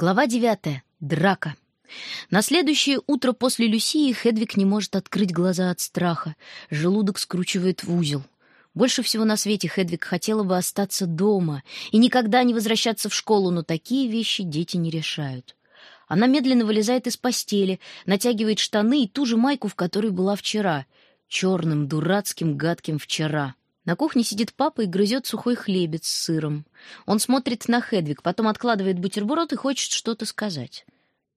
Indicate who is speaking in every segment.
Speaker 1: Глава девятая. Драка. На следующее утро после Люсии Хедвиг не может открыть глаза от страха. Желудок скручивает в узел. Больше всего на свете Хедвиг хотела бы остаться дома и никогда не возвращаться в школу, но такие вещи дети не решают. Она медленно вылезает из постели, натягивает штаны и ту же майку, в которой была вчера. Черным, дурацким, гадким вчера. На кухне сидит папа и грызет сухой хлебец с сыром. Он смотрит на Хедвиг, потом откладывает бутерброд и хочет что-то сказать.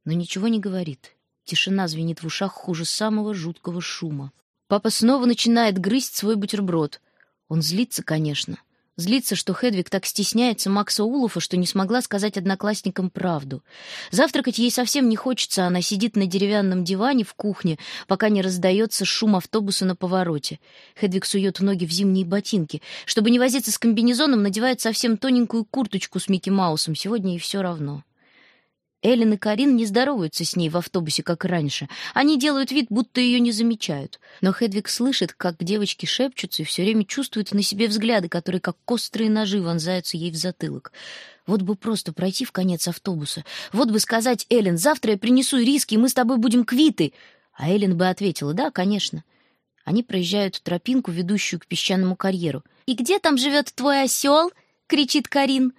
Speaker 1: Но ничего не говорит. Тишина звенит в ушах хуже самого жуткого шума. Папа снова начинает грызть свой бутерброд. Он злится, конечно. Злится, что Хедвиг так стесняется Макса Улуфа, что не смогла сказать одноклассникам правду. Завтракать ей совсем не хочется, она сидит на деревянном диване в кухне, пока не раздается шум автобуса на повороте. Хедвиг сует ноги в зимние ботинки. Чтобы не возиться с комбинезоном, надевает совсем тоненькую курточку с Микки Маусом. Сегодня ей все равно. Эллен и Карин не здороваются с ней в автобусе, как раньше. Они делают вид, будто ее не замечают. Но Хедвиг слышит, как девочки шепчутся и все время чувствует на себе взгляды, которые как острые ножи вонзаются ей в затылок. Вот бы просто пройти в конец автобуса. Вот бы сказать Эллен, завтра я принесу риски, и мы с тобой будем квиты. А Эллен бы ответила, да, конечно. Они проезжают тропинку, ведущую к песчаному карьеру. «И где там живет твой осел?» — кричит Карин.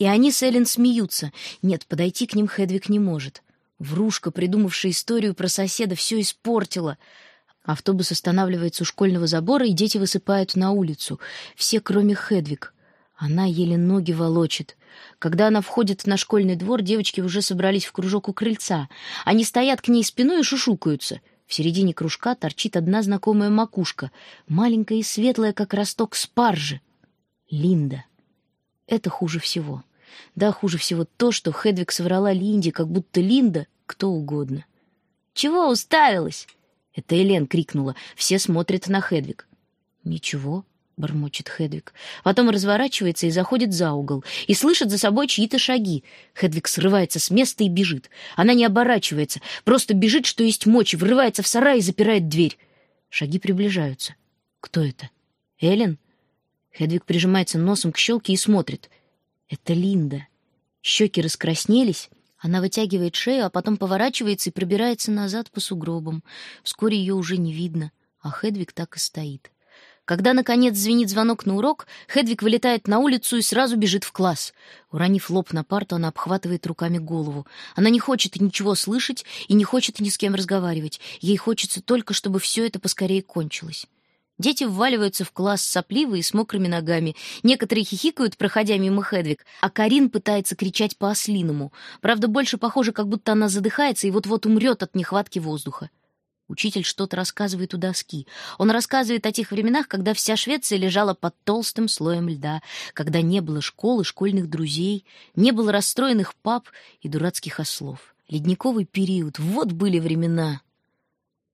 Speaker 1: И они с Эллен смеются. Нет, подойти к ним Хедвиг не может. Врушка, придумавшая историю про соседа, все испортила. Автобус останавливается у школьного забора, и дети высыпают на улицу. Все, кроме Хедвиг. Она еле ноги волочит. Когда она входит на школьный двор, девочки уже собрались в кружок у крыльца. Они стоят к ней спиной и шушукаются. В середине кружка торчит одна знакомая макушка, маленькая и светлая, как росток спаржи. Линда. Это хуже всего. Да, хуже всего то, что Хедвиг соврала Линде, как будто Линда кто угодно. «Чего уставилась?» Это Элен крикнула. Все смотрят на Хедвиг. «Ничего», — бормочет Хедвиг. Потом разворачивается и заходит за угол. И слышит за собой чьи-то шаги. Хедвиг срывается с места и бежит. Она не оборачивается, просто бежит, что есть мочи, врывается в сарай и запирает дверь. Шаги приближаются. Кто это? Элен? Хедвиг прижимается носом к щелке и смотрит. Это Линда. Щеки раскраснелись. Она вытягивает шею, а потом поворачивается и пробирается назад по сугробам. Вскоре ее уже не видно, а Хедвиг так и стоит. Когда, наконец, звенит звонок на урок, Хедвиг вылетает на улицу и сразу бежит в класс. Уронив лоб на парту, она обхватывает руками голову. Она не хочет ничего слышать и не хочет ни с кем разговаривать. Ей хочется только, чтобы все это поскорее кончилось. Дети вваливаются в класс сопливые с мокрыми ногами. Некоторые хихикают, проходя мимо Хедвиг, а Карин пытается кричать по-ослиному. Правда, больше похоже, как будто она задыхается и вот-вот умрет от нехватки воздуха. Учитель что-то рассказывает у доски. Он рассказывает о тех временах, когда вся Швеция лежала под толстым слоем льда, когда не было школы, школьных друзей, не было расстроенных пап и дурацких ослов. Ледниковый период. Вот были времена.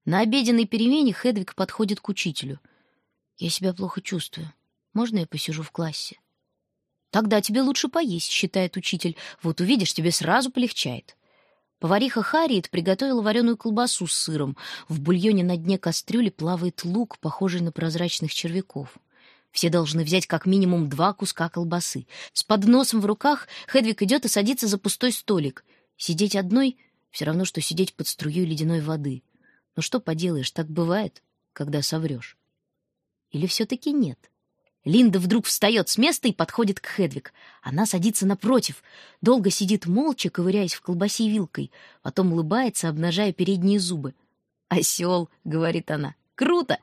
Speaker 1: На обеденной перемене Хедвиг подходит к учителю — я себя плохо чувствую. Можно я посижу в классе? Тогда тебе лучше поесть, считает учитель. Вот увидишь, тебе сразу полегчает. Повариха Харриет приготовила вареную колбасу с сыром. В бульоне на дне кастрюли плавает лук, похожий на прозрачных червяков. Все должны взять как минимум два куска колбасы. С подносом в руках Хедвиг идет и садится за пустой столик. Сидеть одной — все равно, что сидеть под струей ледяной воды. Но что поделаешь, так бывает, когда соврешь. Или все-таки нет? Линда вдруг встает с места и подходит к Хедвиг. Она садится напротив, долго сидит молча, ковыряясь в колбасе вилкой, потом улыбается, обнажая передние зубы. «Осел», — говорит она, — «круто!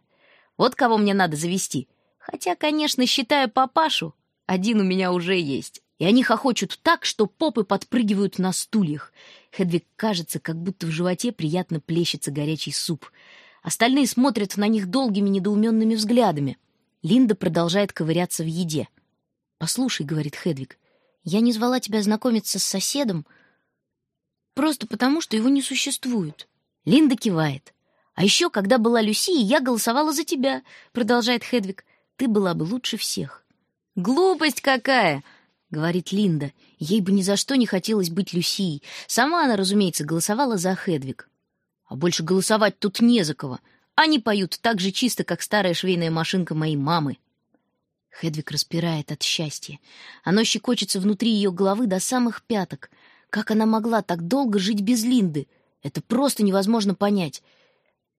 Speaker 1: Вот кого мне надо завести. Хотя, конечно, считая папашу, один у меня уже есть». И они хохочут так, что попы подпрыгивают на стульях. Хедвиг кажется, как будто в животе приятно плещется горячий суп — Остальные смотрят на них долгими недоуменными взглядами. Линда продолжает ковыряться в еде. «Послушай», — говорит Хедвиг, — «я не звала тебя знакомиться с соседом просто потому, что его не существует». Линда кивает. «А еще, когда была Люси, я голосовала за тебя», — продолжает Хедвиг. «Ты была бы лучше всех». «Глупость какая!» — говорит Линда. Ей бы ни за что не хотелось быть Люсией. Сама она, разумеется, голосовала за Хедвиг. А больше голосовать тут не за кого. Они поют так же чисто, как старая швейная машинка моей мамы. Хедвиг распирает от счастья. Оно щекочется внутри ее головы до самых пяток. Как она могла так долго жить без Линды? Это просто невозможно понять.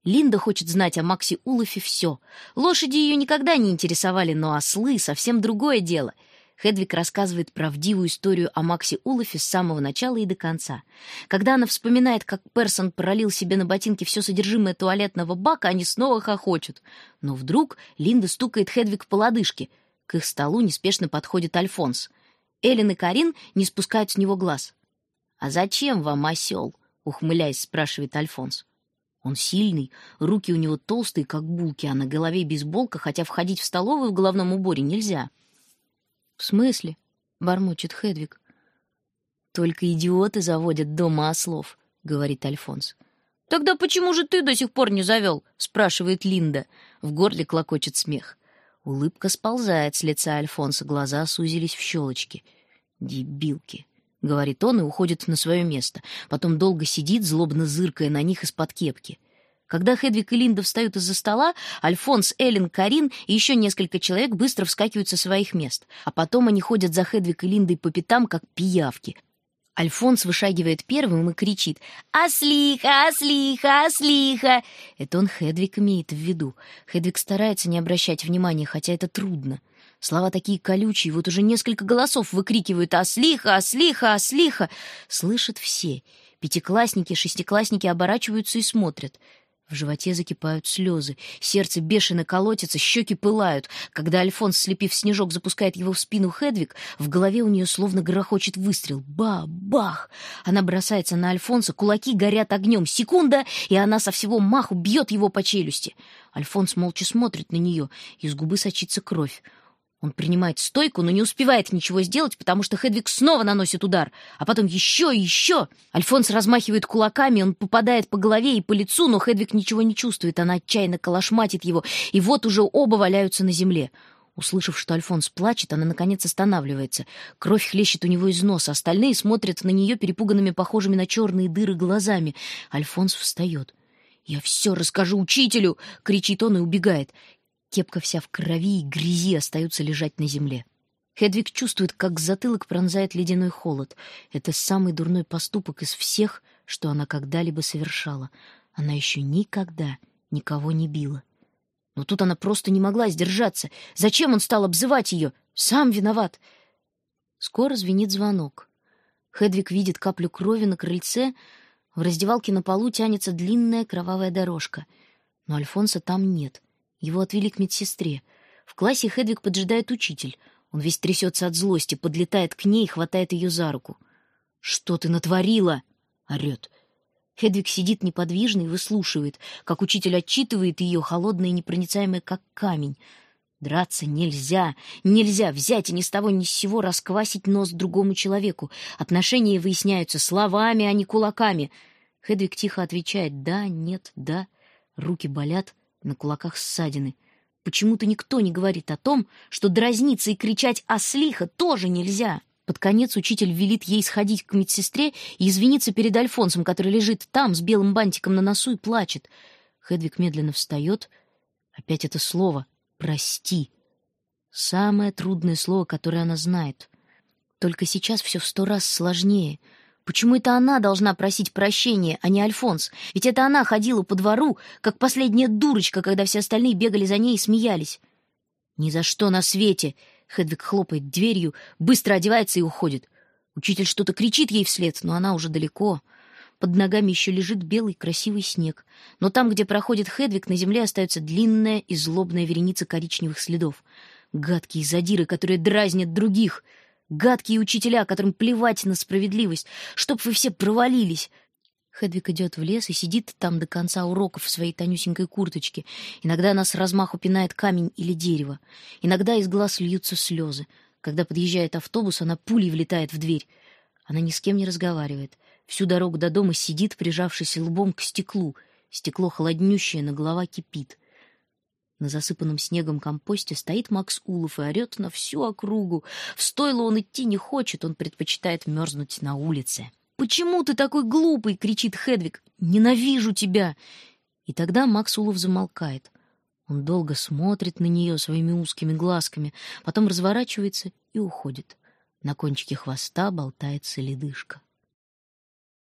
Speaker 1: Линда хочет знать о Максе Улафе все. Лошади ее никогда не интересовали, но ослы — совсем другое дело. Хедвик рассказывает правдивую историю о Максе Улафе с самого начала и до конца. Когда она вспоминает, как Персон пролил себе на ботинки все содержимое туалетного бака, они снова хохочут. Но вдруг Линда стукает Хедвик по лодыжке. К их столу неспешно подходит Альфонс. Эллен и Карин не спускают с него глаз. «А зачем вам осел?» — ухмыляясь, спрашивает Альфонс. Он сильный, руки у него толстые, как булки, а на голове бейсболка, хотя входить в столовую в головном уборе нельзя. «В смысле?» — бормочет Хедвиг. «Только идиоты заводят дома ослов», — говорит Альфонс. «Тогда почему же ты до сих пор не завел?» — спрашивает Линда. В горле клокочет смех. Улыбка сползает с лица Альфонса, глаза сузились в щелочки. «Дебилки!» — говорит он и уходит на свое место. Потом долго сидит, злобно зыркая на них из-под кепки. Когда Хедвиг и Линда встают из-за стола, Альфонс, Эллен, Карин и еще несколько человек быстро вскакивают со своих мест. А потом они ходят за Хедвиг и Линдой по пятам, как пиявки. Альфонс вышагивает первым и кричит «Ослиха! Ослиха! Ослиха!» Это он Хедвиг имеет в виду. Хедвиг старается не обращать внимания, хотя это трудно. Слова такие колючие, вот уже несколько голосов выкрикивают «Ослиха! Ослиха! Ослиха!» Слышат все. Пятиклассники, шестиклассники оборачиваются и смотрят. В животе закипают слезы, сердце бешено колотится, щеки пылают. Когда Альфонс, слепив снежок, запускает его в спину Хедвиг, в голове у нее словно грохочет выстрел. Ба-бах! Она бросается на Альфонса, кулаки горят огнем. Секунда, и она со всего маху бьет его по челюсти. Альфонс молча смотрит на нее, из губы сочится кровь. Он принимает стойку, но не успевает ничего сделать, потому что Хедвиг снова наносит удар, а потом еще и еще. Альфонс размахивает кулаками, он попадает по голове и по лицу, но Хедвиг ничего не чувствует, она отчаянно колошматит его, и вот уже оба валяются на земле. Услышав, что Альфонс плачет, она, наконец, останавливается. Кровь хлещет у него из носа, остальные смотрят на нее перепуганными, похожими на черные дыры глазами. Альфонс встает. «Я все расскажу учителю!» — кричит он и убегает. Кепка вся в крови и грязи остаются лежать на земле. Хедвиг чувствует, как затылок пронзает ледяной холод. Это самый дурной поступок из всех, что она когда-либо совершала. Она еще никогда никого не била. Но тут она просто не могла сдержаться. Зачем он стал обзывать ее? Сам виноват. Скоро звенит звонок. Хедвиг видит каплю крови на крыльце. В раздевалке на полу тянется длинная кровавая дорожка. Но Альфонса там нет. Его отвели к медсестре. В классе Хедвиг поджидает учитель. Он весь трясется от злости, подлетает к ней и хватает ее за руку. «Что ты натворила?» — орет. Хедвиг сидит неподвижно и выслушивает, как учитель отчитывает ее, холодная и непроницаемая, как камень. Драться нельзя, нельзя взять и ни с того ни с сего расквасить нос другому человеку. Отношения выясняются словами, а не кулаками. Хедвиг тихо отвечает «да», «нет», «да». Руки болят, на кулаках ссадины. Почему-то никто не говорит о том, что дразниться и кричать «ослиха» тоже нельзя. Под конец учитель велит ей сходить к медсестре и извиниться перед Альфонсом, который лежит там с белым бантиком на носу и плачет. Хедвиг медленно встает. Опять это слово «прости». Самое трудное слово, которое она знает. Только сейчас все в сто раз сложнее — Почему это она должна просить прощения, а не Альфонс? Ведь это она ходила по двору, как последняя дурочка, когда все остальные бегали за ней и смеялись. «Ни за что на свете!» Хедвиг хлопает дверью, быстро одевается и уходит. Учитель что-то кричит ей вслед, но она уже далеко. Под ногами еще лежит белый красивый снег. Но там, где проходит Хедвиг, на земле остается длинная и злобная вереница коричневых следов. Гадкие задиры, которые дразнят других — Гадкие учителя, которым плевать на справедливость, чтоб вы все провалились. Хедвиг идет в лес и сидит там до конца уроков в своей тонюсенькой курточке. Иногда она с размаху пинает камень или дерево. Иногда из глаз льются слезы. Когда подъезжает автобус, она пулей влетает в дверь. Она ни с кем не разговаривает. Всю дорогу до дома сидит, прижавшись лбом к стеклу. Стекло холоднющее, но голова кипит. На засыпанном снегом компосте стоит Макс Улов и орет на всю округу. В стойло он идти не хочет, он предпочитает мерзнуть на улице. «Почему ты такой глупый?» — кричит Хедвиг. «Ненавижу тебя!» И тогда Макс Улов замолкает. Он долго смотрит на нее своими узкими глазками, потом разворачивается и уходит. На кончике хвоста болтается ледышка.